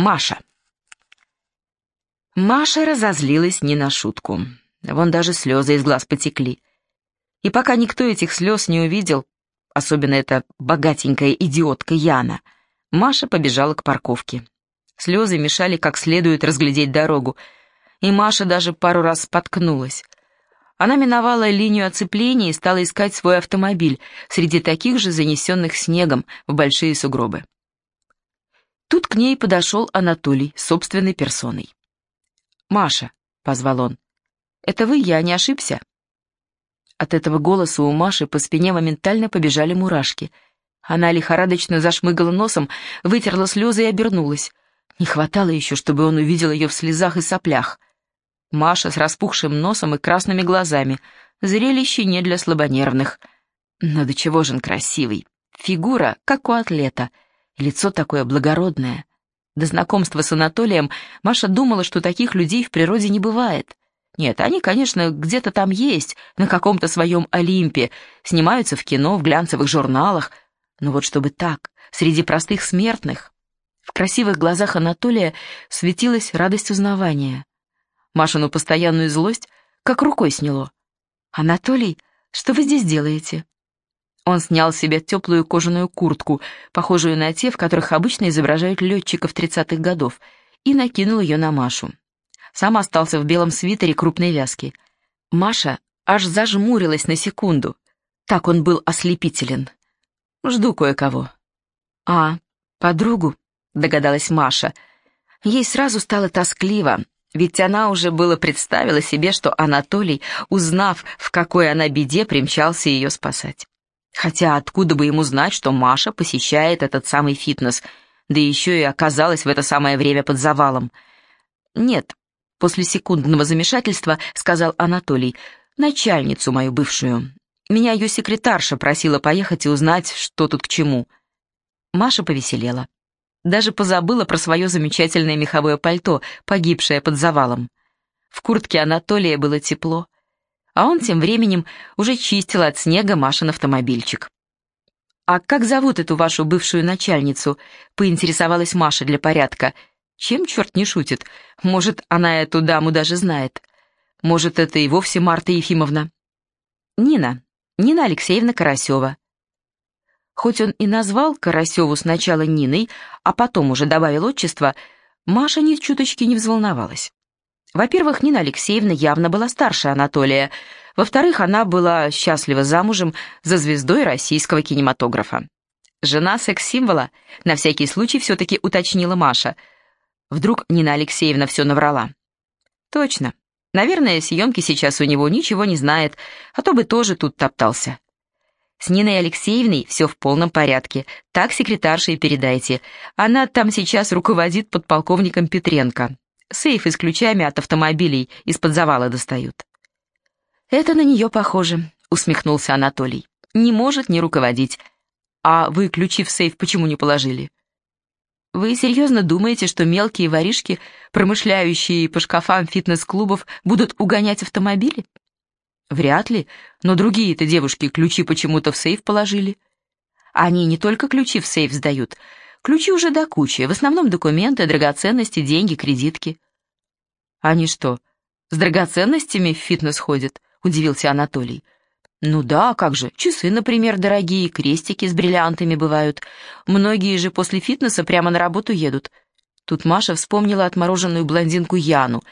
Маша. Маша разозлилась не на шутку. Вон даже слезы из глаз потекли. И пока никто этих слез не увидел, особенно эта богатенькая идиотка Яна, Маша побежала к парковке. Слезы мешали как следует разглядеть дорогу, и Маша даже пару раз споткнулась. Она миновала линию оцепления и стала искать свой автомобиль среди таких же занесенных снегом в большие сугробы. Тут к ней подошел Анатолий собственной персоной. «Маша», — позвал он, — «это вы, я не ошибся?» От этого голоса у Маши по спине моментально побежали мурашки. Она лихорадочно зашмыгала носом, вытерла слезы и обернулась. Не хватало еще, чтобы он увидел ее в слезах и соплях. Маша с распухшим носом и красными глазами. Зрелище не для слабонервных. Но до чего же он красивый. Фигура, как у атлета — Лицо такое благородное. До знакомства с Анатолием Маша думала, что таких людей в природе не бывает. Нет, они, конечно, где-то там есть, на каком-то своем Олимпе, снимаются в кино, в глянцевых журналах. Но вот чтобы так, среди простых смертных... В красивых глазах Анатолия светилась радость узнавания. Машину постоянную злость как рукой сняло. «Анатолий, что вы здесь делаете?» Он снял с себя теплую кожаную куртку, похожую на те, в которых обычно изображают летчиков 30-х годов, и накинул ее на Машу. Сам остался в белом свитере крупной вязки. Маша аж зажмурилась на секунду. Так он был ослепителен. «Жду кое-кого». «А, подругу?» — догадалась Маша. Ей сразу стало тоскливо, ведь она уже было представила себе, что Анатолий, узнав, в какой она беде, примчался ее спасать. Хотя откуда бы ему знать, что Маша посещает этот самый фитнес, да еще и оказалась в это самое время под завалом. «Нет», — после секундного замешательства сказал Анатолий, «начальницу мою бывшую. Меня ее секретарша просила поехать и узнать, что тут к чему». Маша повеселела. Даже позабыла про свое замечательное меховое пальто, погибшее под завалом. В куртке Анатолия было тепло а он тем временем уже чистил от снега Машин автомобильчик. «А как зовут эту вашу бывшую начальницу?» — поинтересовалась Маша для порядка. «Чем черт не шутит? Может, она эту даму даже знает? Может, это и вовсе Марта Ефимовна?» «Нина. Нина Алексеевна Карасева». Хоть он и назвал Карасеву сначала Ниной, а потом уже добавил отчество, Маша ни чуточки не взволновалась. Во-первых, Нина Алексеевна явно была старше Анатолия. Во-вторых, она была счастлива замужем за звездой российского кинематографа. Жена секс-символа, на всякий случай все-таки уточнила Маша. Вдруг Нина Алексеевна все наврала. Точно. Наверное, съемки сейчас у него ничего не знает, а то бы тоже тут топтался. С Ниной Алексеевной все в полном порядке. Так секретарше и передайте. Она там сейчас руководит подполковником Петренко. Сейфы с ключами от автомобилей из-под завала достают. «Это на нее похоже», — усмехнулся Анатолий. «Не может не руководить. А вы ключи в сейф почему не положили?» «Вы серьезно думаете, что мелкие воришки, промышляющие по шкафам фитнес-клубов, будут угонять автомобили?» «Вряд ли, но другие-то девушки ключи почему-то в сейф положили». «Они не только ключи в сейф сдают, Ключи уже до кучи, в основном документы, драгоценности, деньги, кредитки. Они что, с драгоценностями в фитнес ходят? Удивился Анатолий. Ну да, как же, часы, например, дорогие, крестики с бриллиантами бывают. Многие же после фитнеса прямо на работу едут. Тут Маша вспомнила отмороженную блондинку Яну.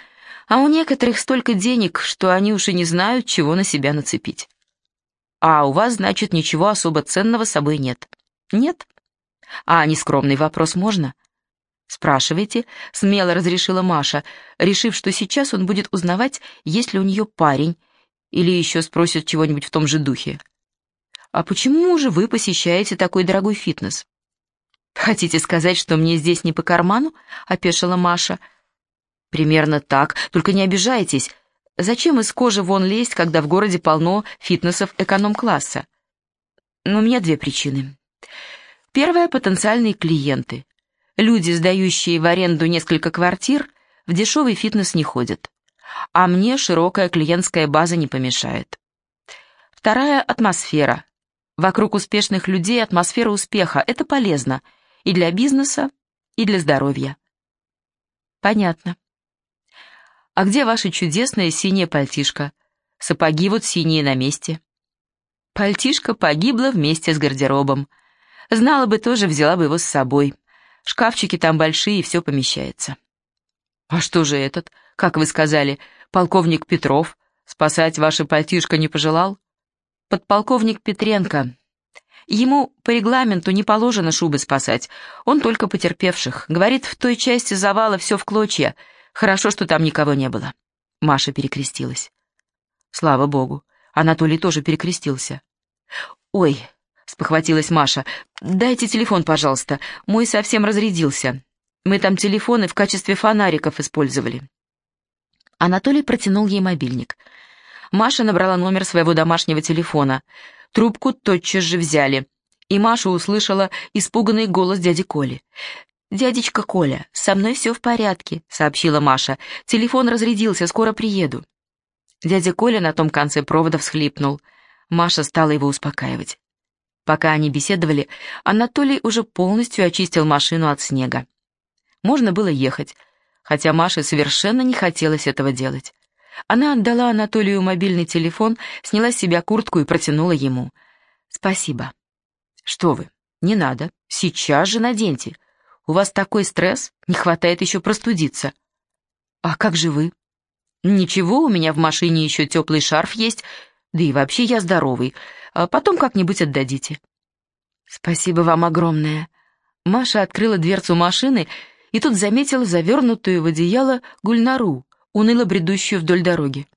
А у некоторых столько денег, что они уж и не знают, чего на себя нацепить. А у вас, значит, ничего особо ценного с собой нет? Нет? А нескромный вопрос можно? «Спрашивайте», — смело разрешила Маша, решив, что сейчас он будет узнавать, есть ли у нее парень, или еще спросит чего-нибудь в том же духе. «А почему же вы посещаете такой дорогой фитнес?» «Хотите сказать, что мне здесь не по карману?» — опешила Маша. «Примерно так, только не обижайтесь. Зачем из кожи вон лезть, когда в городе полно фитнесов эконом-класса?» «Ну, «У меня две причины. Первое — потенциальные клиенты. Люди, сдающие в аренду несколько квартир, в дешевый фитнес не ходят. А мне широкая клиентская база не помешает. Вторая — атмосфера. Вокруг успешных людей атмосфера успеха — это полезно и для бизнеса, и для здоровья. Понятно. А где ваша чудесная синяя пальтишка? Сапоги вот синие на месте. Пальтишка погибла вместе с гардеробом. Знала бы тоже, взяла бы его с собой. Шкафчики там большие, и все помещается. А что же этот, как вы сказали, полковник Петров, спасать ваше пальтишко не пожелал? Подполковник Петренко. Ему по регламенту не положено шубы спасать, он только потерпевших. Говорит, в той части завала все в клочья. Хорошо, что там никого не было. Маша перекрестилась. Слава богу, Анатолий тоже перекрестился. «Ой», — спохватилась Маша, — «дайте телефон, пожалуйста, мой совсем разрядился. Мы там телефоны в качестве фонариков использовали». Анатолий протянул ей мобильник. Маша набрала номер своего домашнего телефона. Трубку тотчас же взяли, и Маша услышала испуганный голос дяди Коли. «Дядечка Коля, со мной все в порядке», — сообщила Маша. «Телефон разрядился, скоро приеду». Дядя Коля на том конце провода всхлипнул. Маша стала его успокаивать. Пока они беседовали, Анатолий уже полностью очистил машину от снега. Можно было ехать, хотя Маше совершенно не хотелось этого делать. Она отдала Анатолию мобильный телефон, сняла с себя куртку и протянула ему. «Спасибо». «Что вы? Не надо. Сейчас же наденьте. У вас такой стресс, не хватает еще простудиться». «А как же вы?» «Ничего, у меня в машине еще теплый шарф есть, да и вообще я здоровый. А потом как-нибудь отдадите». «Спасибо вам огромное». Маша открыла дверцу машины и тут заметила завернутую в одеяло гульнару, уныло бредущую вдоль дороги.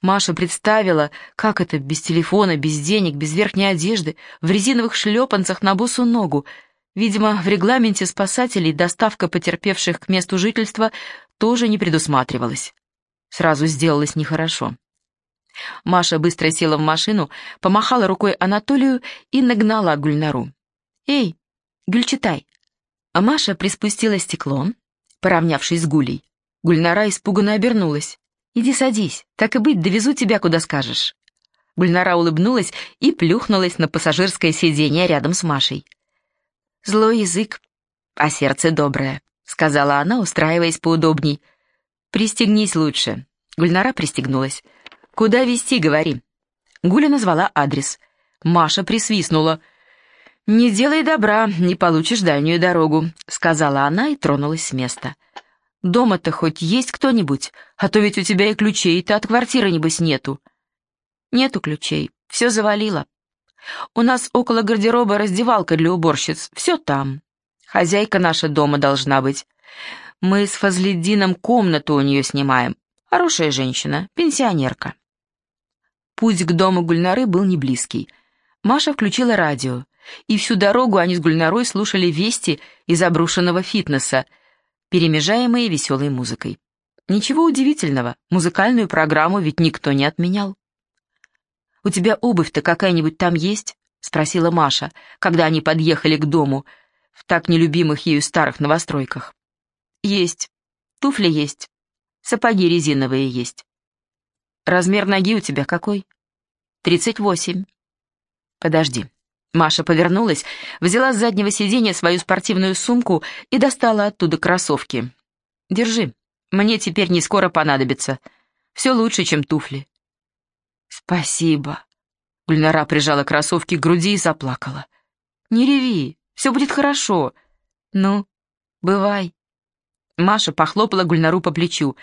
Маша представила, как это без телефона, без денег, без верхней одежды, в резиновых шлепанцах на босу ногу. Видимо, в регламенте спасателей доставка потерпевших к месту жительства тоже не предусматривалась. Сразу сделалось нехорошо. Маша быстро села в машину, помахала рукой Анатолию и нагнала Гульнару. «Эй, Гюльчатай!» А Маша приспустила стекло, поравнявшись с Гулей. Гульнара испуганно обернулась. «Иди садись, так и быть, довезу тебя, куда скажешь». Гульнара улыбнулась и плюхнулась на пассажирское сиденье рядом с Машей. «Злой язык, а сердце доброе», — сказала она, устраиваясь поудобней. «Пристегнись лучше». Гульнара пристегнулась. «Куда везти, говори». Гуля назвала адрес. Маша присвистнула. «Не делай добра, не получишь дальнюю дорогу», — сказала она и тронулась с места. «Дома-то хоть есть кто-нибудь? А то ведь у тебя и ключей-то от квартиры, небось, нету». «Нету ключей, все завалило. У нас около гардероба раздевалка для уборщиц, все там. Хозяйка наша дома должна быть. Мы с Фазледдином комнату у нее снимаем. Хорошая женщина, пенсионерка. Путь к дому Гульнары был не близкий. Маша включила радио, и всю дорогу они с Гульнарой слушали вести из обрушенного фитнеса, перемежаемые веселой музыкой. Ничего удивительного, музыкальную программу ведь никто не отменял. «У тебя обувь-то какая-нибудь там есть?» — спросила Маша, когда они подъехали к дому в так нелюбимых ею старых новостройках. «Есть. Туфли есть. Сапоги резиновые есть. Размер ноги у тебя какой? Тридцать восемь. Подожди. Маша повернулась, взяла с заднего сиденья свою спортивную сумку и достала оттуда кроссовки. Держи. Мне теперь не скоро понадобится. Все лучше, чем туфли. Спасибо. Гульнара прижала кроссовки к груди и заплакала. Не реви, все будет хорошо. Ну, бывай. Маша похлопала Гульнару по плечу.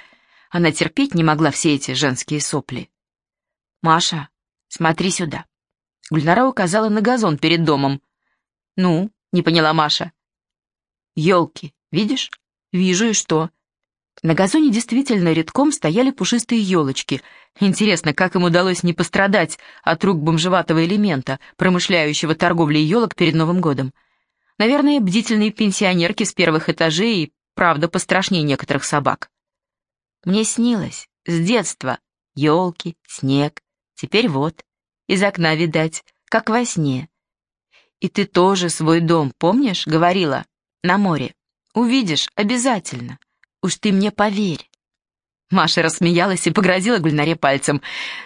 Она терпеть не могла все эти женские сопли. «Маша, смотри сюда». Гульнара указала на газон перед домом. «Ну?» — не поняла Маша. «Елки, видишь?» «Вижу, и что?» На газоне действительно редком стояли пушистые елочки. Интересно, как им удалось не пострадать от рук бомжеватого элемента, промышляющего торговлей елок перед Новым годом. Наверное, бдительные пенсионерки с первых этажей правда, пострашнее некоторых собак. Мне снилось с детства елки, снег, теперь вот, из окна видать, как во сне. И ты тоже свой дом, помнишь, говорила, на море. Увидишь обязательно, уж ты мне поверь. Маша рассмеялась и погрозила Гульнаре пальцем.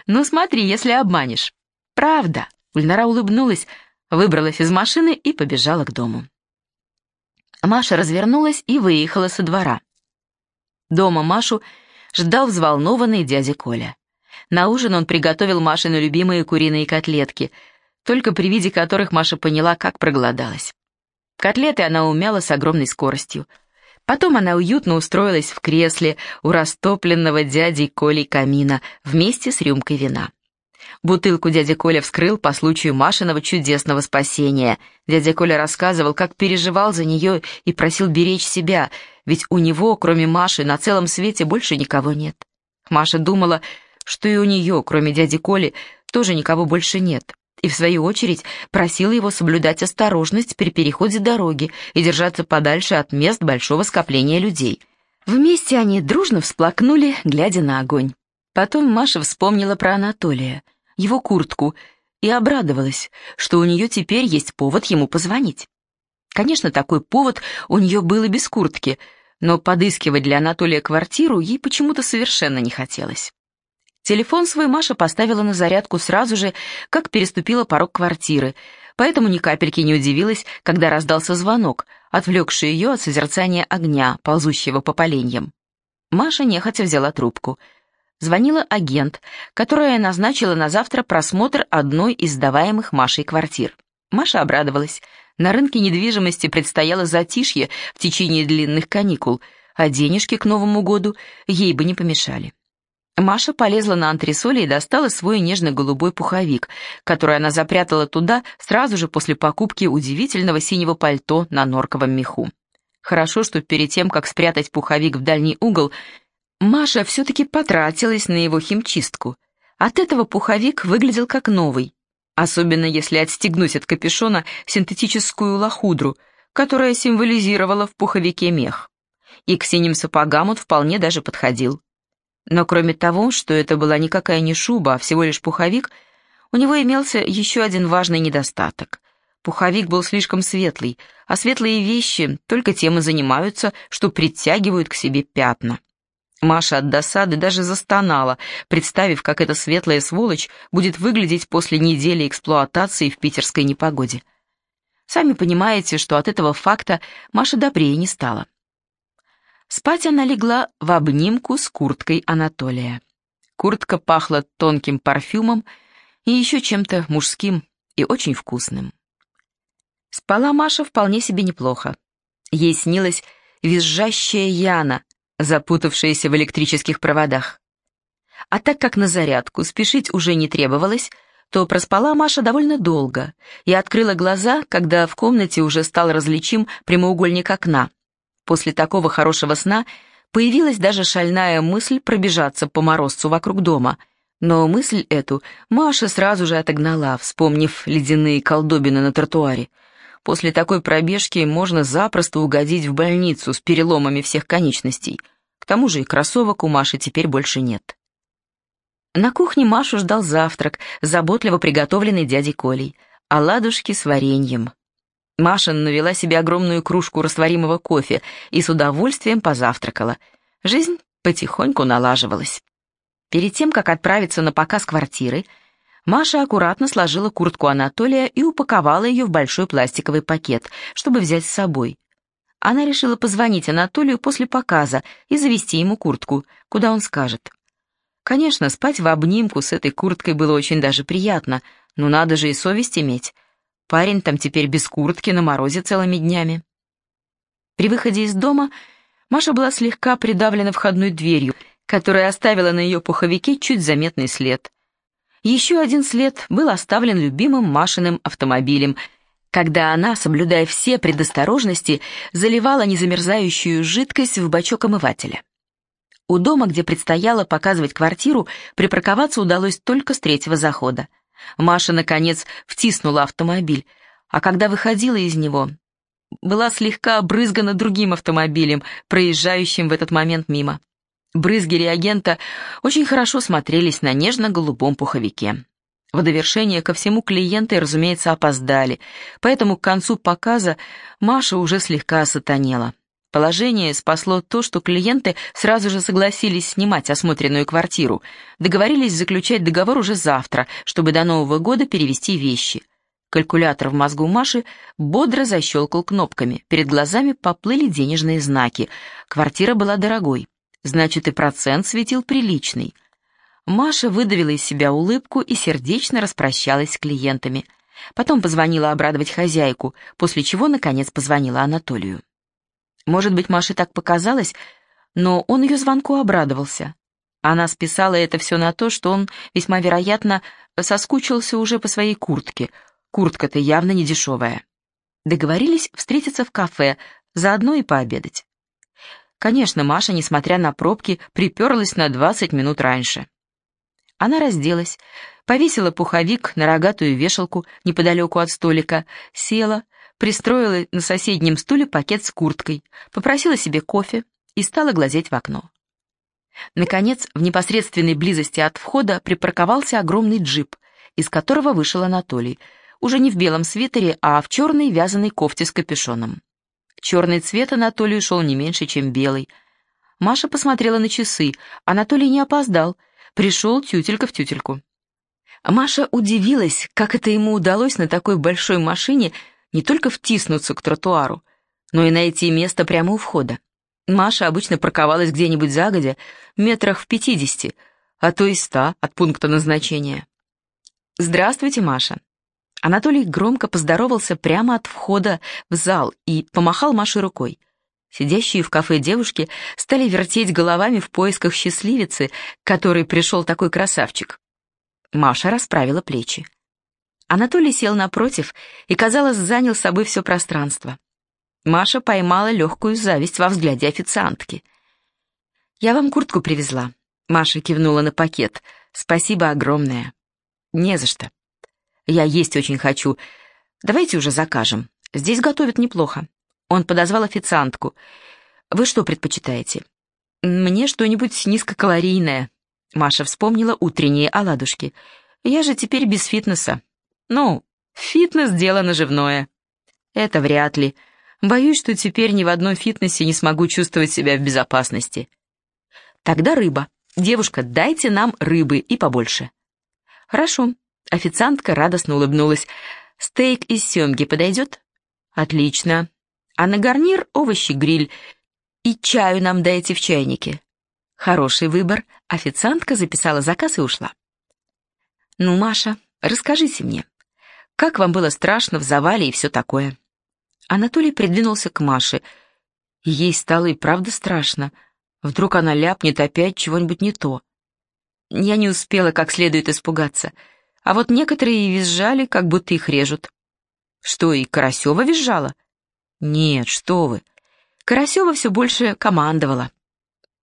«Ну смотри, если обманешь». «Правда». Гульнара улыбнулась, выбралась из машины и побежала к дому. Маша развернулась и выехала со двора. Дома Машу ждал взволнованный дядя Коля. На ужин он приготовил Машины любимые куриные котлетки, только при виде которых Маша поняла, как проголодалась. Котлеты она умяла с огромной скоростью. Потом она уютно устроилась в кресле у растопленного дядей Колей камина вместе с рюмкой вина. Бутылку дядя Коля вскрыл по случаю Машиного чудесного спасения. Дядя Коля рассказывал, как переживал за нее и просил беречь себя, ведь у него, кроме Маши, на целом свете больше никого нет. Маша думала, что и у нее, кроме дяди Коли, тоже никого больше нет, и в свою очередь просила его соблюдать осторожность при переходе дороги и держаться подальше от мест большого скопления людей. Вместе они дружно всплакнули, глядя на огонь. Потом Маша вспомнила про Анатолия, его куртку, и обрадовалась, что у нее теперь есть повод ему позвонить. Конечно, такой повод у нее был и без куртки, но подыскивать для Анатолия квартиру ей почему-то совершенно не хотелось. Телефон свой Маша поставила на зарядку сразу же, как переступила порог квартиры, поэтому ни капельки не удивилась, когда раздался звонок, отвлекший ее от созерцания огня, ползущего по поленьям. Маша нехотя взяла трубку. Звонила агент, которая назначила на завтра просмотр одной из сдаваемых Машей квартир. Маша обрадовалась. На рынке недвижимости предстояло затишье в течение длинных каникул, а денежки к Новому году ей бы не помешали. Маша полезла на антресоли и достала свой нежно-голубой пуховик, который она запрятала туда сразу же после покупки удивительного синего пальто на норковом меху. Хорошо, что перед тем, как спрятать пуховик в дальний угол, Маша все-таки потратилась на его химчистку. От этого пуховик выглядел как новый, особенно если отстегнуть от капюшона синтетическую лохудру, которая символизировала в пуховике мех. И к синим сапогам он вполне даже подходил. Но кроме того, что это была никакая не шуба, а всего лишь пуховик, у него имелся еще один важный недостаток. Пуховик был слишком светлый, а светлые вещи только тем и занимаются, что притягивают к себе пятна. Маша от досады даже застонала, представив, как эта светлая сволочь будет выглядеть после недели эксплуатации в питерской непогоде. Сами понимаете, что от этого факта Маша добрее не стала. Спать она легла в обнимку с курткой Анатолия. Куртка пахла тонким парфюмом и еще чем-то мужским и очень вкусным. Спала Маша вполне себе неплохо. Ей снилась визжащая Яна, запутавшаяся в электрических проводах. А так как на зарядку спешить уже не требовалось, то проспала Маша довольно долго и открыла глаза, когда в комнате уже стал различим прямоугольник окна. После такого хорошего сна появилась даже шальная мысль пробежаться по морозцу вокруг дома, но мысль эту Маша сразу же отогнала, вспомнив ледяные колдобины на тротуаре. После такой пробежки можно запросто угодить в больницу с переломами всех конечностей. К тому же и кроссовок у Маши теперь больше нет. На кухне Машу ждал завтрак, заботливо приготовленный дядей Колей, оладушки с вареньем. Маша навела себе огромную кружку растворимого кофе и с удовольствием позавтракала. Жизнь потихоньку налаживалась. Перед тем, как отправиться на показ квартиры, Маша аккуратно сложила куртку Анатолия и упаковала ее в большой пластиковый пакет, чтобы взять с собой. Она решила позвонить Анатолию после показа и завести ему куртку, куда он скажет. Конечно, спать в обнимку с этой курткой было очень даже приятно, но надо же и совесть иметь. Парень там теперь без куртки на морозе целыми днями. При выходе из дома Маша была слегка придавлена входной дверью, которая оставила на ее пуховике чуть заметный след. Еще один след был оставлен любимым Машиным автомобилем, когда она, соблюдая все предосторожности, заливала незамерзающую жидкость в бачок омывателя. У дома, где предстояло показывать квартиру, припарковаться удалось только с третьего захода. Маша, наконец, втиснула автомобиль, а когда выходила из него, была слегка обрызгана другим автомобилем, проезжающим в этот момент мимо. Брызги реагента очень хорошо смотрелись на нежно-голубом пуховике. В довершение ко всему клиенты, разумеется, опоздали, поэтому к концу показа Маша уже слегка осатанела. Положение спасло то, что клиенты сразу же согласились снимать осмотренную квартиру, договорились заключать договор уже завтра, чтобы до Нового года перевести вещи. Калькулятор в мозгу Маши бодро защелкал кнопками, перед глазами поплыли денежные знаки. Квартира была дорогой. Значит, и процент светил приличный. Маша выдавила из себя улыбку и сердечно распрощалась с клиентами. Потом позвонила обрадовать хозяйку, после чего, наконец, позвонила Анатолию. Может быть, Маше так показалось, но он ее звонку обрадовался. Она списала это все на то, что он, весьма вероятно, соскучился уже по своей куртке. Куртка-то явно не дешевая. Договорились встретиться в кафе, заодно и пообедать. Конечно, Маша, несмотря на пробки, приперлась на 20 минут раньше. Она разделась, повесила пуховик на рогатую вешалку неподалеку от столика, села, пристроила на соседнем стуле пакет с курткой, попросила себе кофе и стала глазеть в окно. Наконец, в непосредственной близости от входа припарковался огромный джип, из которого вышел Анатолий, уже не в белом свитере, а в черной вязаной кофте с капюшоном. Черный цвет Анатолию шел не меньше, чем белый. Маша посмотрела на часы. Анатолий не опоздал. Пришел тютелька в тютельку. Маша удивилась, как это ему удалось на такой большой машине не только втиснуться к тротуару, но и найти место прямо у входа. Маша обычно парковалась где-нибудь загодя, метрах в пятидесяти, а то и ста от пункта назначения. «Здравствуйте, Маша». Анатолий громко поздоровался прямо от входа в зал и помахал Маше рукой. Сидящие в кафе девушки стали вертеть головами в поисках счастливицы, которой пришел такой красавчик. Маша расправила плечи. Анатолий сел напротив и, казалось, занял собой все пространство. Маша поймала легкую зависть во взгляде официантки. «Я вам куртку привезла», — Маша кивнула на пакет. «Спасибо огромное». «Не за что. Я есть очень хочу. Давайте уже закажем. Здесь готовят неплохо». Он подозвал официантку. «Вы что предпочитаете?» «Мне что-нибудь низкокалорийное». Маша вспомнила утренние оладушки. «Я же теперь без фитнеса». «Ну, фитнес — дело наживное». «Это вряд ли», Боюсь, что теперь ни в одном фитнесе не смогу чувствовать себя в безопасности. Тогда рыба. Девушка, дайте нам рыбы и побольше. Хорошо. Официантка радостно улыбнулась. Стейк из семги подойдет? Отлично. А на гарнир овощи-гриль. И чаю нам дайте в чайнике. Хороший выбор. Официантка записала заказ и ушла. Ну, Маша, расскажите мне, как вам было страшно в завале и все такое? Анатолий придвинулся к Маше. ей стало и правда страшно. Вдруг она ляпнет опять чего-нибудь не то. Я не успела как следует испугаться. А вот некоторые визжали, как будто их режут. Что, и Карасева визжала? Нет, что вы. Карасева все больше командовала.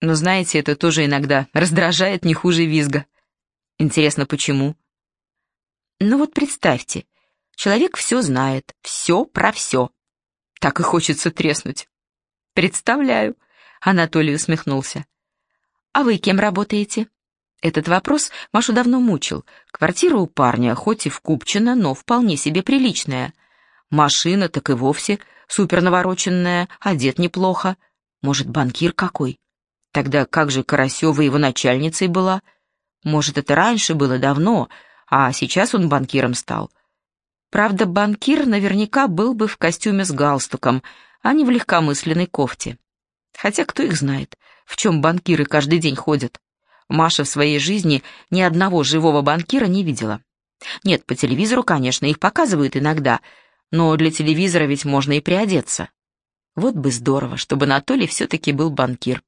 Но знаете, это тоже иногда раздражает не хуже визга. Интересно, почему? Ну вот представьте, человек все знает, все про все. Так и хочется треснуть. Представляю, Анатолий усмехнулся. А вы кем работаете? Этот вопрос Машу давно мучил. Квартира у парня, хоть и в Купчино, но вполне себе приличная. Машина так и вовсе супер навороченная, одет неплохо. Может, банкир какой? Тогда как же Карасева его начальницей была? Может, это раньше было давно, а сейчас он банкиром стал. Правда, банкир наверняка был бы в костюме с галстуком, а не в легкомысленной кофте. Хотя кто их знает, в чем банкиры каждый день ходят. Маша в своей жизни ни одного живого банкира не видела. Нет, по телевизору, конечно, их показывают иногда, но для телевизора ведь можно и приодеться. Вот бы здорово, чтобы Анатолий все-таки был банкир.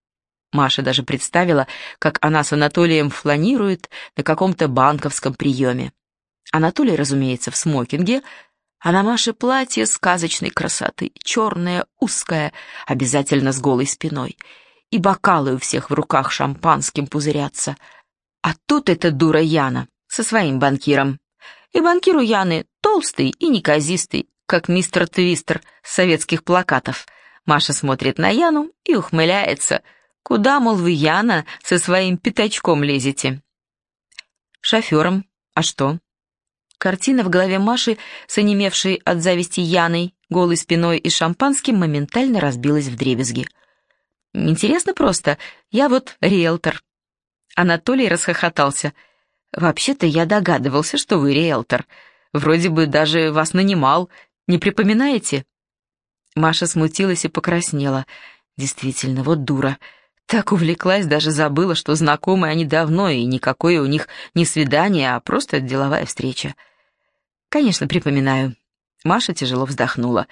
Маша даже представила, как она с Анатолием фланирует на каком-то банковском приеме. Анатолий, разумеется, в смокинге, а на Маше платье сказочной красоты, черное, узкое, обязательно с голой спиной, и бокалы у всех в руках шампанским пузырятся. А тут эта дура Яна со своим банкиром. И банкир у Яны толстый и неказистый, как мистер Твистер с советских плакатов. Маша смотрит на Яну и ухмыляется. Куда, мол, вы, Яна, со своим пятачком лезете? Шофером. А что? Картина в голове Маши, с онемевшей от зависти Яной, голой спиной и шампанским, моментально разбилась в дребезги. «Интересно просто. Я вот риэлтор». Анатолий расхохотался. «Вообще-то я догадывался, что вы риэлтор. Вроде бы даже вас нанимал. Не припоминаете?» Маша смутилась и покраснела. «Действительно, вот дура. Так увлеклась, даже забыла, что знакомы они давно, и никакое у них не свидание, а просто деловая встреча. Конечно, припоминаю. Маша тяжело вздохнула.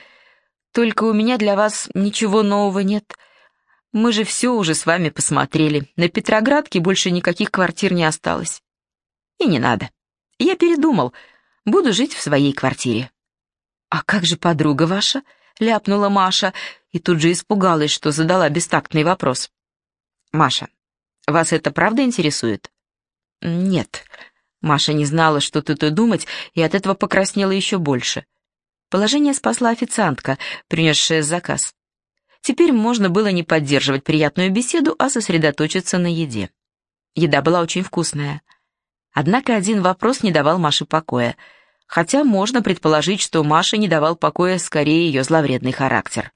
Только у меня для вас ничего нового нет. Мы же все уже с вами посмотрели. На Петроградке больше никаких квартир не осталось. И не надо. Я передумал. Буду жить в своей квартире. А как же подруга ваша? Ляпнула Маша и тут же испугалась, что задала бестактный вопрос. Маша, вас это правда интересует? Нет. Маша не знала, что тут и думать, и от этого покраснела еще больше. Положение спасла официантка, принесшая заказ. Теперь можно было не поддерживать приятную беседу, а сосредоточиться на еде. Еда была очень вкусная. Однако один вопрос не давал Маше покоя, хотя можно предположить, что Маше не давал покоя скорее ее зловредный характер.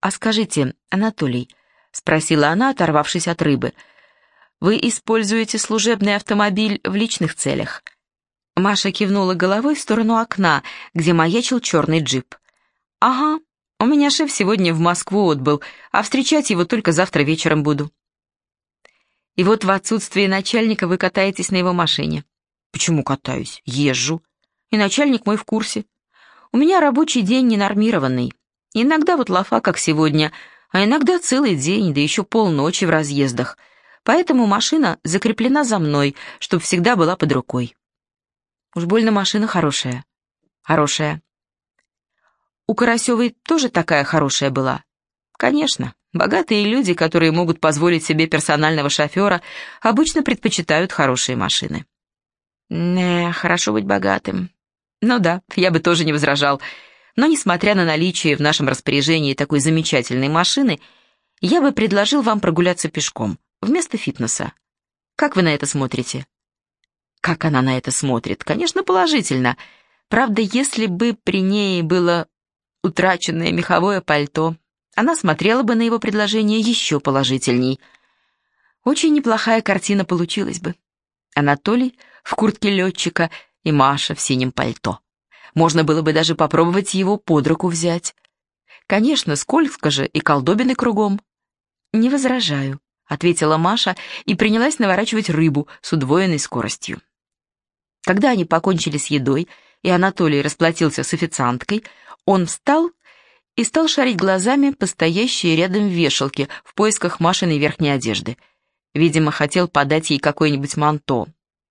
«А скажите, Анатолий», — спросила она, оторвавшись от рыбы, — «вы используете служебный автомобиль в личных целях?» Маша кивнула головой в сторону окна, где маячил черный джип. «Ага, у меня шеф сегодня в Москву отбыл, а встречать его только завтра вечером буду». «И вот в отсутствие начальника вы катаетесь на его машине». «Почему катаюсь? Езжу. И начальник мой в курсе. У меня рабочий день ненормированный. Иногда вот лафа, как сегодня, а иногда целый день, да еще полночи в разъездах. Поэтому машина закреплена за мной, чтобы всегда была под рукой». Уж больно машина хорошая. Хорошая. У Карасевой тоже такая хорошая была? Конечно. Богатые люди, которые могут позволить себе персонального шофера, обычно предпочитают хорошие машины. Не, хорошо быть богатым. Ну да, я бы тоже не возражал. Но несмотря на наличие в нашем распоряжении такой замечательной машины, я бы предложил вам прогуляться пешком, вместо фитнеса. Как вы на это смотрите? Как она на это смотрит? Конечно, положительно. Правда, если бы при ней было утраченное меховое пальто, она смотрела бы на его предложение еще положительней. Очень неплохая картина получилась бы. Анатолий в куртке летчика и Маша в синем пальто. Можно было бы даже попробовать его под руку взять. Конечно, скользко же и колдобины кругом. «Не возражаю», — ответила Маша и принялась наворачивать рыбу с удвоенной скоростью. Когда они покончили с едой, и Анатолий расплатился с официанткой, он встал и стал шарить глазами по стоящей рядом вешалке в поисках Машиной верхней одежды. Видимо, хотел подать ей какое-нибудь манто.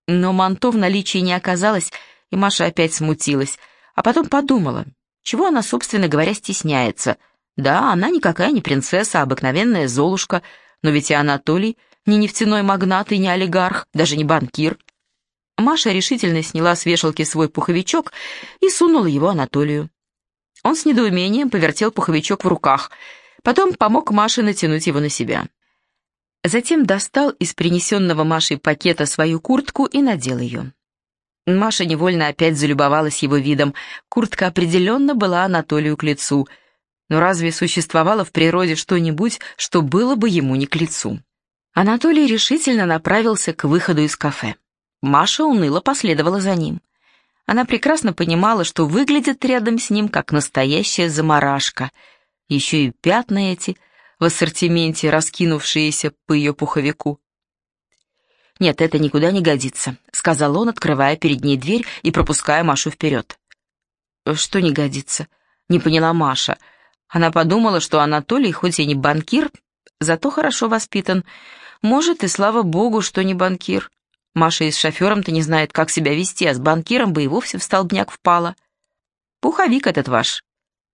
Но манто в наличии не оказалось, и Маша опять смутилась, а потом подумала, чего она, собственно говоря, стесняется. Да, она никакая не принцесса, а обыкновенная Золушка, но ведь и Анатолий не нефтяной магнат и не олигарх, даже не банкир. Маша решительно сняла с вешалки свой пуховичок и сунула его Анатолию. Он с недоумением повертел пуховичок в руках, потом помог Маше натянуть его на себя. Затем достал из принесенного Машей пакета свою куртку и надел ее. Маша невольно опять залюбовалась его видом. Куртка определенно была Анатолию к лицу. Но разве существовало в природе что-нибудь, что было бы ему не к лицу? Анатолий решительно направился к выходу из кафе. Маша уныло последовала за ним. Она прекрасно понимала, что выглядит рядом с ним как настоящая заморашка. Еще и пятна эти в ассортименте, раскинувшиеся по ее пуховику. «Нет, это никуда не годится», — сказал он, открывая перед ней дверь и пропуская Машу вперед. «Что не годится?» — не поняла Маша. Она подумала, что Анатолий, хоть и не банкир, зато хорошо воспитан. Может, и слава богу, что не банкир. Маша и с шофером-то не знает, как себя вести, а с банкиром бы и вовсе в столбняк впала. Пуховик этот ваш.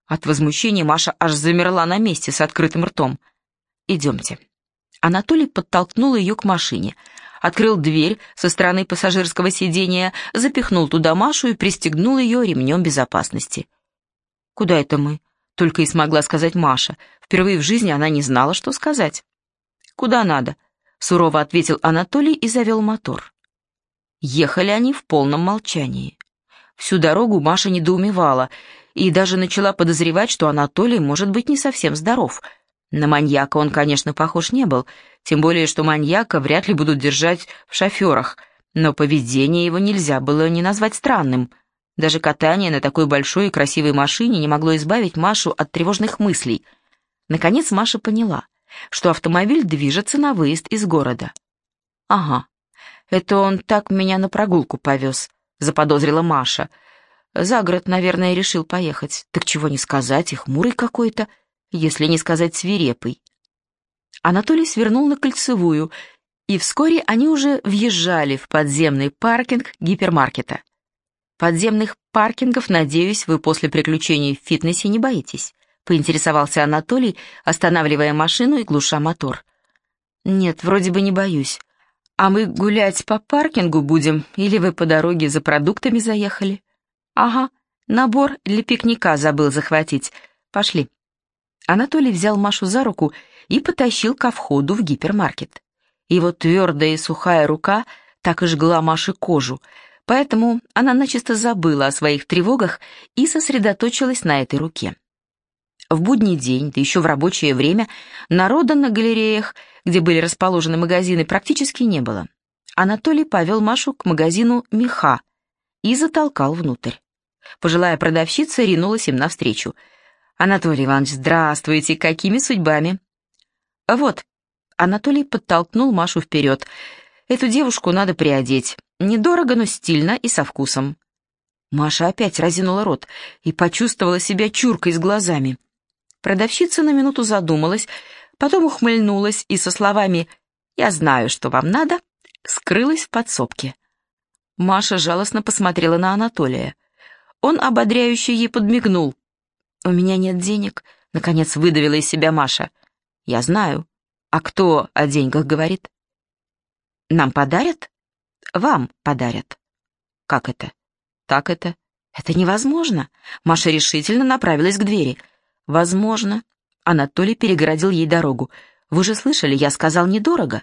От возмущения Маша аж замерла на месте с открытым ртом. Идемте. Анатолий подтолкнул ее к машине, открыл дверь со стороны пассажирского сидения, запихнул туда Машу и пристегнул ее ремнем безопасности. «Куда это мы?» — только и смогла сказать Маша. Впервые в жизни она не знала, что сказать. «Куда надо?» сурово ответил Анатолий и завел мотор. Ехали они в полном молчании. Всю дорогу Маша недоумевала и даже начала подозревать, что Анатолий может быть не совсем здоров. На маньяка он, конечно, похож не был, тем более, что маньяка вряд ли будут держать в шоферах, но поведение его нельзя было не назвать странным. Даже катание на такой большой и красивой машине не могло избавить Машу от тревожных мыслей. Наконец Маша поняла — что автомобиль движется на выезд из города. «Ага, это он так меня на прогулку повез», — заподозрила Маша. «За город, наверное, решил поехать. Так чего не сказать, и хмурый какой-то, если не сказать свирепый». Анатолий свернул на кольцевую, и вскоре они уже въезжали в подземный паркинг гипермаркета. Подземных паркингов, надеюсь, вы после приключений в фитнесе не боитесь, поинтересовался Анатолий, останавливая машину и глуша мотор. Нет, вроде бы не боюсь. А мы гулять по паркингу будем, или вы по дороге за продуктами заехали? Ага, набор для пикника забыл захватить. Пошли. Анатолий взял Машу за руку и потащил ко входу в гипермаркет. Его твердая и сухая рука так и жгла Маше кожу, поэтому она начисто забыла о своих тревогах и сосредоточилась на этой руке. В будний день, да еще в рабочее время, народа на галереях, где были расположены магазины, практически не было. Анатолий повел Машу к магазину «Меха» и затолкал внутрь. Пожилая продавщица ринулась им навстречу. «Анатолий Иванович, здравствуйте! Какими судьбами?» «Вот». Анатолий подтолкнул Машу вперед. «Эту девушку надо приодеть. Недорого, но стильно и со вкусом». Маша опять разинула рот и почувствовала себя чуркой с глазами. Продавщица на минуту задумалась, потом ухмыльнулась и со словами «Я знаю, что вам надо», скрылась в подсобке. Маша жалостно посмотрела на Анатолия. Он ободряюще ей подмигнул. «У меня нет денег», — наконец выдавила из себя Маша. «Я знаю. А кто о деньгах говорит?» «Нам подарят?» «Вам подарят». «Как это?» «Так это». «Это невозможно». Маша решительно направилась к двери. «Возможно». Анатолий перегородил ей дорогу. «Вы же слышали, я сказал недорого.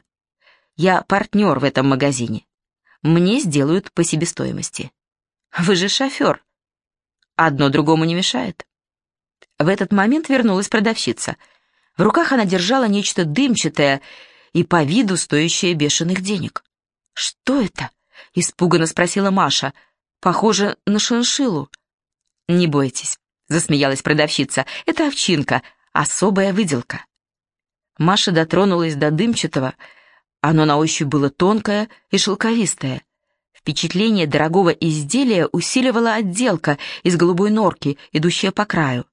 Я партнер в этом магазине. Мне сделают по себестоимости. Вы же шофер. Одно другому не мешает». В этот момент вернулась продавщица. В руках она держала нечто дымчатое и по виду стоящее бешеных денег. «Что это?» — испуганно спросила Маша. «Похоже на шиншиллу». «Не бойтесь, — засмеялась продавщица. «Это овчинка, особая выделка». Маша дотронулась до дымчатого. Оно на ощупь было тонкое и шелковистое. Впечатление дорогого изделия усиливала отделка из голубой норки, идущая по краю.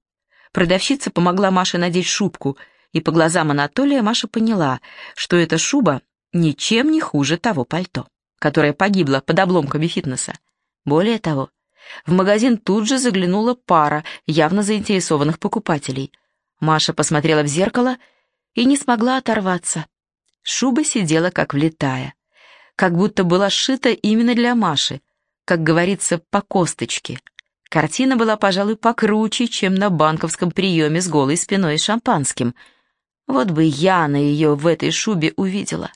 Продавщица помогла Маше надеть шубку, и по глазам Анатолия Маша поняла, что эта шуба ничем не хуже того пальто, которое погибло под обломками фитнеса. Более того, в магазин тут же заглянула пара явно заинтересованных покупателей. Маша посмотрела в зеркало и не смогла оторваться. Шуба сидела как влетая, как будто была сшита именно для Маши, как говорится, по косточке. Картина была, пожалуй, покруче, чем на банковском приеме с голой спиной и шампанским. Вот бы Яна ее в этой шубе увидела.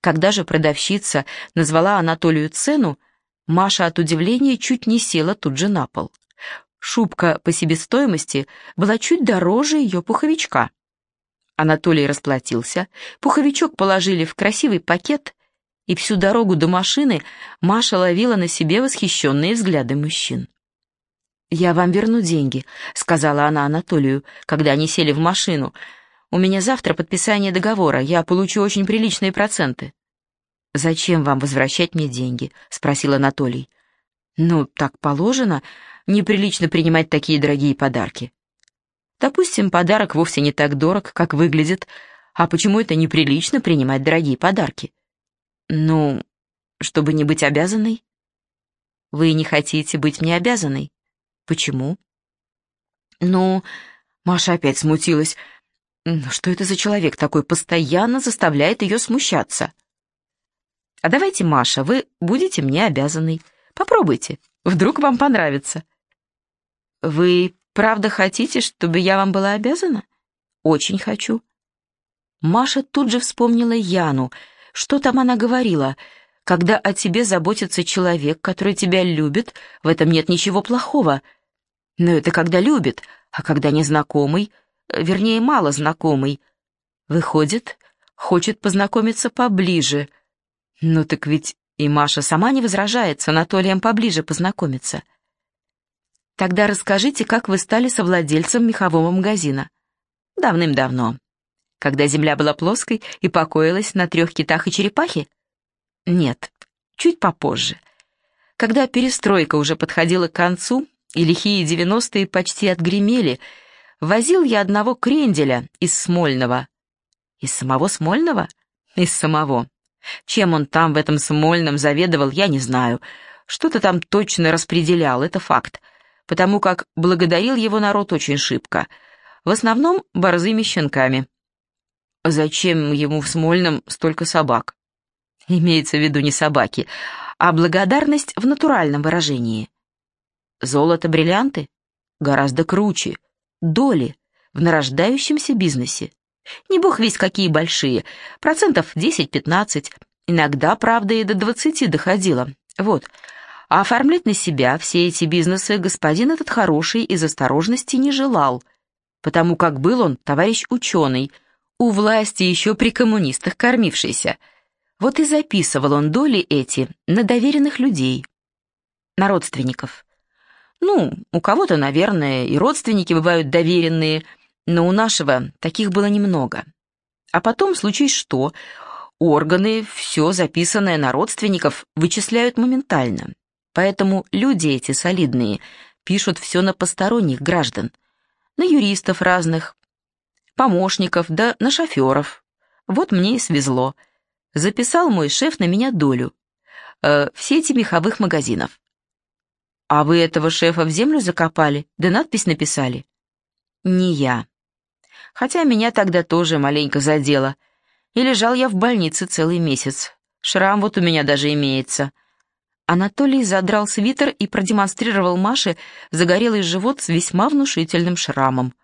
Когда же продавщица назвала Анатолию цену, Маша от удивления чуть не села тут же на пол. Шубка по себестоимости была чуть дороже ее пуховичка. Анатолий расплатился, пуховичок положили в красивый пакет, и всю дорогу до машины Маша ловила на себе восхищенные взгляды мужчин. «Я вам верну деньги», — сказала она Анатолию, когда они сели в машину. «У меня завтра подписание договора, я получу очень приличные проценты». «Зачем вам возвращать мне деньги?» — спросил Анатолий. «Ну, так положено. Неприлично принимать такие дорогие подарки». «Допустим, подарок вовсе не так дорог, как выглядит. А почему это неприлично принимать дорогие подарки?» «Ну, чтобы не быть обязанной». «Вы не хотите быть мне обязанной?» «Почему?» «Ну...» Маша опять смутилась. «Что это за человек такой, постоянно заставляет ее смущаться?» А давайте, Маша, вы будете мне обязанной. Попробуйте, вдруг вам понравится. Вы правда хотите, чтобы я вам была обязана? Очень хочу. Маша тут же вспомнила Яну. Что там она говорила? Когда о тебе заботится человек, который тебя любит, в этом нет ничего плохого. Но это когда любит, а когда незнакомый, вернее, мало знакомый. Выходит, хочет познакомиться поближе — ну так ведь и Маша сама не возражает с Анатолием поближе познакомиться. Тогда расскажите, как вы стали совладельцем мехового магазина. Давным-давно. когда земля была плоской и покоилась на трех китах и черепахе? Нет, чуть попозже. Когда перестройка уже подходила к концу, и лихие девяностые почти отгремели, возил я одного кренделя из Смольного. Из самого Смольного? Из самого. Чем он там в этом Смольном заведовал, я не знаю. Что-то там точно распределял, это факт. Потому как благодарил его народ очень шибко. В основном борзыми щенками. Зачем ему в Смольном столько собак? Имеется в виду не собаки, а благодарность в натуральном выражении. Золото-бриллианты? Гораздо круче. Доли в нарождающемся бизнесе. Не бог весь какие большие, процентов 10-15, иногда, правда, и до 20 доходило. Вот. А оформлять на себя все эти бизнесы господин этот хороший из осторожности не желал, потому как был он товарищ ученый, у власти еще при коммунистах кормившийся. Вот и записывал он доли эти на доверенных людей, на родственников. Ну, у кого-то, наверное, и родственники бывают доверенные, но у нашего таких было немного. А потом, случись что, органы все записанное на родственников вычисляют моментально. Поэтому люди эти солидные пишут все на посторонних граждан, на юристов разных, помощников, да на шоферов. Вот мне и свезло. Записал мой шеф на меня долю. Э, в сети меховых магазинов. «А вы этого шефа в землю закопали, да надпись написали?» «Не я. Хотя меня тогда тоже маленько задело. И лежал я в больнице целый месяц. Шрам вот у меня даже имеется». Анатолий задрал свитер и продемонстрировал Маше загорелый живот с весьма внушительным шрамом.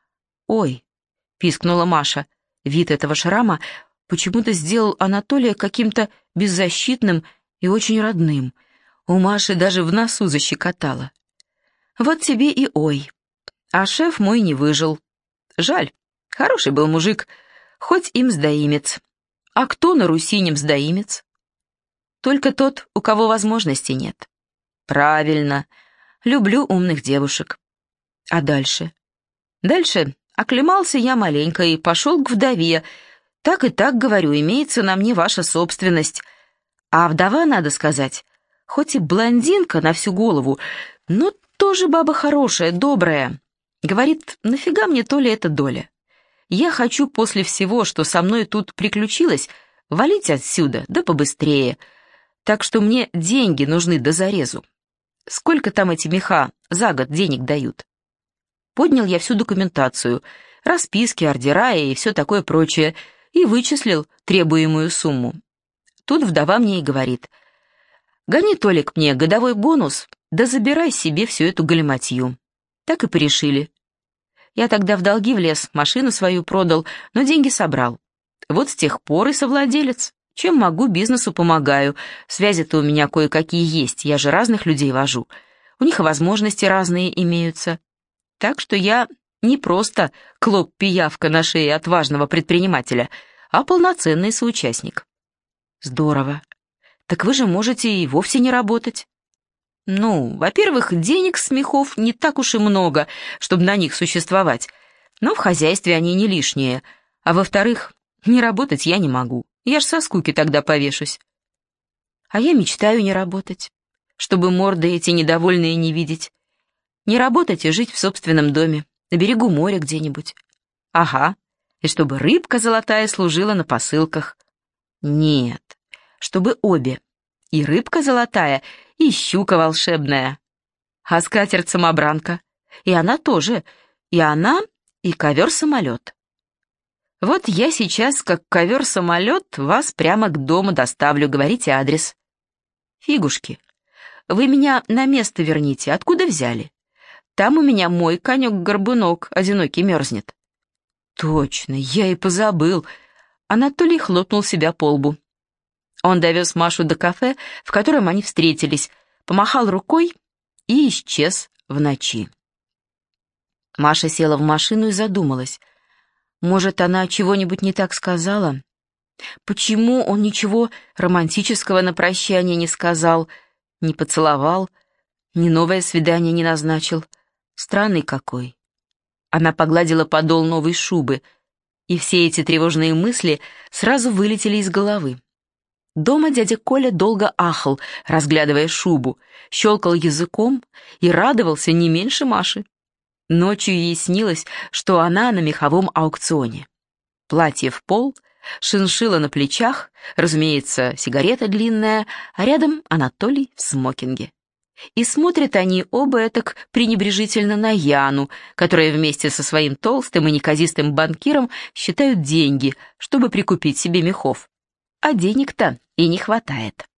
«Ой!» — пискнула Маша. Вид этого шрама почему-то сделал Анатолия каким-то беззащитным и очень родным — у Маши даже в носу защекотало. Вот тебе и ой. А шеф мой не выжил. Жаль, хороший был мужик, хоть им сдаимец. А кто на Руси не сдаимец? Только тот, у кого возможности нет. Правильно. Люблю умных девушек. А дальше? Дальше оклемался я маленько и пошел к вдове. Так и так, говорю, имеется на мне ваша собственность. А вдова, надо сказать, хоть и блондинка на всю голову, но тоже баба хорошая, добрая. Говорит, нафига мне то ли эта доля? Я хочу после всего, что со мной тут приключилось, валить отсюда, да побыстрее. Так что мне деньги нужны до зарезу. Сколько там эти меха за год денег дают? Поднял я всю документацию, расписки, ордера и все такое прочее, и вычислил требуемую сумму. Тут вдова мне и говорит — Гони, Толик, мне годовой бонус, да забирай себе всю эту галиматью. Так и порешили. Я тогда в долги влез, машину свою продал, но деньги собрал. Вот с тех пор и совладелец. Чем могу, бизнесу помогаю. Связи-то у меня кое-какие есть, я же разных людей вожу. У них возможности разные имеются. Так что я не просто клоп-пиявка на шее отважного предпринимателя, а полноценный соучастник. Здорово. Так вы же можете и вовсе не работать. Ну, во-первых, денег с мехов не так уж и много, чтобы на них существовать, но в хозяйстве они не лишние. А во-вторых, не работать я не могу, я ж со скуки тогда повешусь. А я мечтаю не работать, чтобы морды эти недовольные не видеть. Не работать и жить в собственном доме, на берегу моря где-нибудь. Ага, и чтобы рыбка золотая служила на посылках. Нет, чтобы обе, и рыбка золотая, и щука волшебная. А скатерть-самобранка, и она тоже, и она, и ковер-самолет. Вот я сейчас, как ковер-самолет, вас прямо к дому доставлю, говорите адрес. Фигушки, вы меня на место верните, откуда взяли? Там у меня мой конек-горбунок, одинокий мерзнет. Точно, я и позабыл. Анатолий хлопнул себя по лбу. Он довез Машу до кафе, в котором они встретились, помахал рукой и исчез в ночи. Маша села в машину и задумалась. Может, она чего-нибудь не так сказала? Почему он ничего романтического на прощание не сказал, не поцеловал, ни новое свидание не назначил? Странный какой. Она погладила подол новой шубы. И все эти тревожные мысли сразу вылетели из головы. Дома дядя Коля долго ахал, разглядывая шубу, щелкал языком и радовался не меньше Маши. Ночью ей снилось, что она на меховом аукционе. Платье в пол, шиншила на плечах, разумеется, сигарета длинная, а рядом Анатолий в смокинге. И смотрят они оба так пренебрежительно на Яну, которая вместе со своим толстым и неказистым банкиром считают деньги, чтобы прикупить себе мехов. А денег-то и не хватает.